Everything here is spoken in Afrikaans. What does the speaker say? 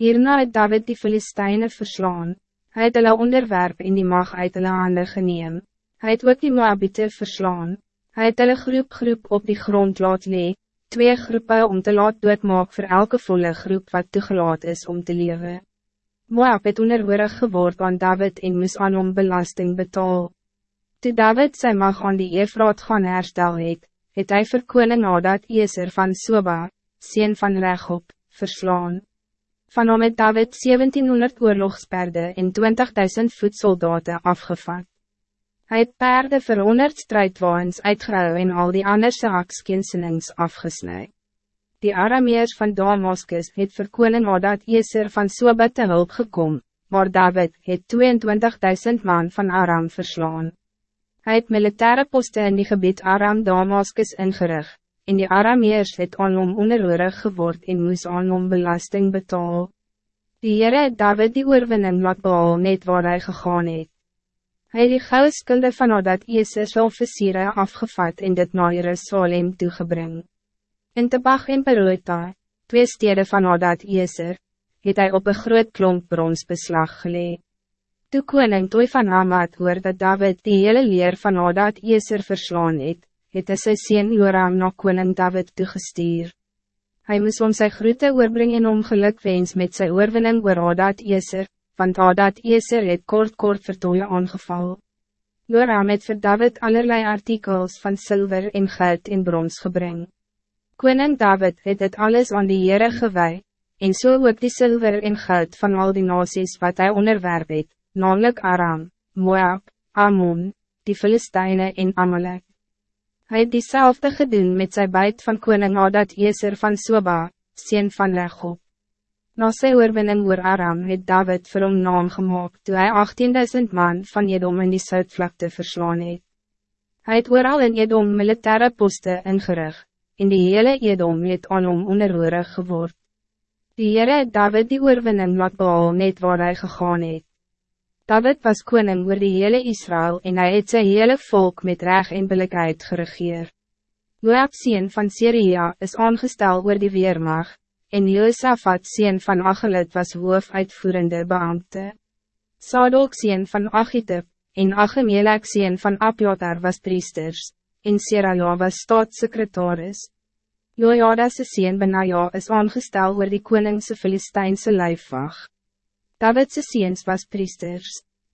Hierna het David die Filisteine verslaan. Hij het hulle onderwerp in die mag uit hulle hande geneem. Hij het ook die Moabite verslaan. Hij het hulle groep groep op die grond laat lee, twee groepen om te laat doodmaak voor elke volle groep wat toegelaat is om te leven. Moab het onderhoorig geword aan David en moes aan hom belasting betaal. Toe David zijn mag aan die Efraat gaan herstel het, het hy vir koning nadat Eeser van Soba, sien van Rechop, verslaan. Van hom het David 1700 oorlogsperde en 20.000 voedsoldaten afgevat. Hij het perde vir 100 strijdwaans uitgehou en al die anderse hakskensenings afgesnij. Die Arameers van Damascus het vir koning Hadad Eeser van Soba te hulp gekom, maar David het 22.000 man van Aram verslaan. Hij het militaire posten in die gebied Aram Damascus ingericht en die Arameers het aan hom onderhoorig geword en moes aan hom belasting betaal. Die Heere het David die oorwinning laat behaal net waar hij gegaan het. Hy het die gouden skulde van dat Jezus officiere afgevat en dit na Jerusalem toegebring. In Tebach en Peruita, twee steden van dat Jezus, het hij op een groot klomp brons beslag gelee. Toe koning Toy van Hamad hoor dat David die hele leer van dat Jezus verslaan het, het hy sy sien Joram na koning David toegestuur. Hij moes om sy groete oorbring en om geluk wens met sy oorwinning oor Hadad Eser, want Hadad Eser het kort kort vertooie aangeval. Joram het vir David allerlei artikels van zilver en geld en brons gebring. Koning David het het alles aan die Heere gewei, en so ook die zilver en geld van al die nasies wat hij onderwerp het, namelijk Aram, Moab, Ammon, die Filisteine en Amalek. Hij het diezelfde gedoen met zijn buit van koning Adad Eser van Soba, sien van Rechop. Na sy oorwinning oor Aram het David vir hom naam gemaakt toe hy 18.000 man van Edom in die Zuidvlakte verslaan het. Hy het ooral in Edom militaire poste ingerig, en die hele Edom het aan hom onderhoorig geword. Die Heere het David die oorwinning laat behaal net waar hij gegaan het. David was koning oor die hele Israël en hij het sy hele volk met reg en billikheid geregeer. Joab sien van Syria is aangestel oor die Weermacht, en Josaphat sien van Achelit was hoofuitvoerende beambte. Sadok sien van Achitub, en Achemelek sien van Abjotar was priesters, en Seraja was staatssecretaris. Jojada se sien Benaja is aangestel oor die koningse Filistijnse lijfwacht. Davidse seens was priesters.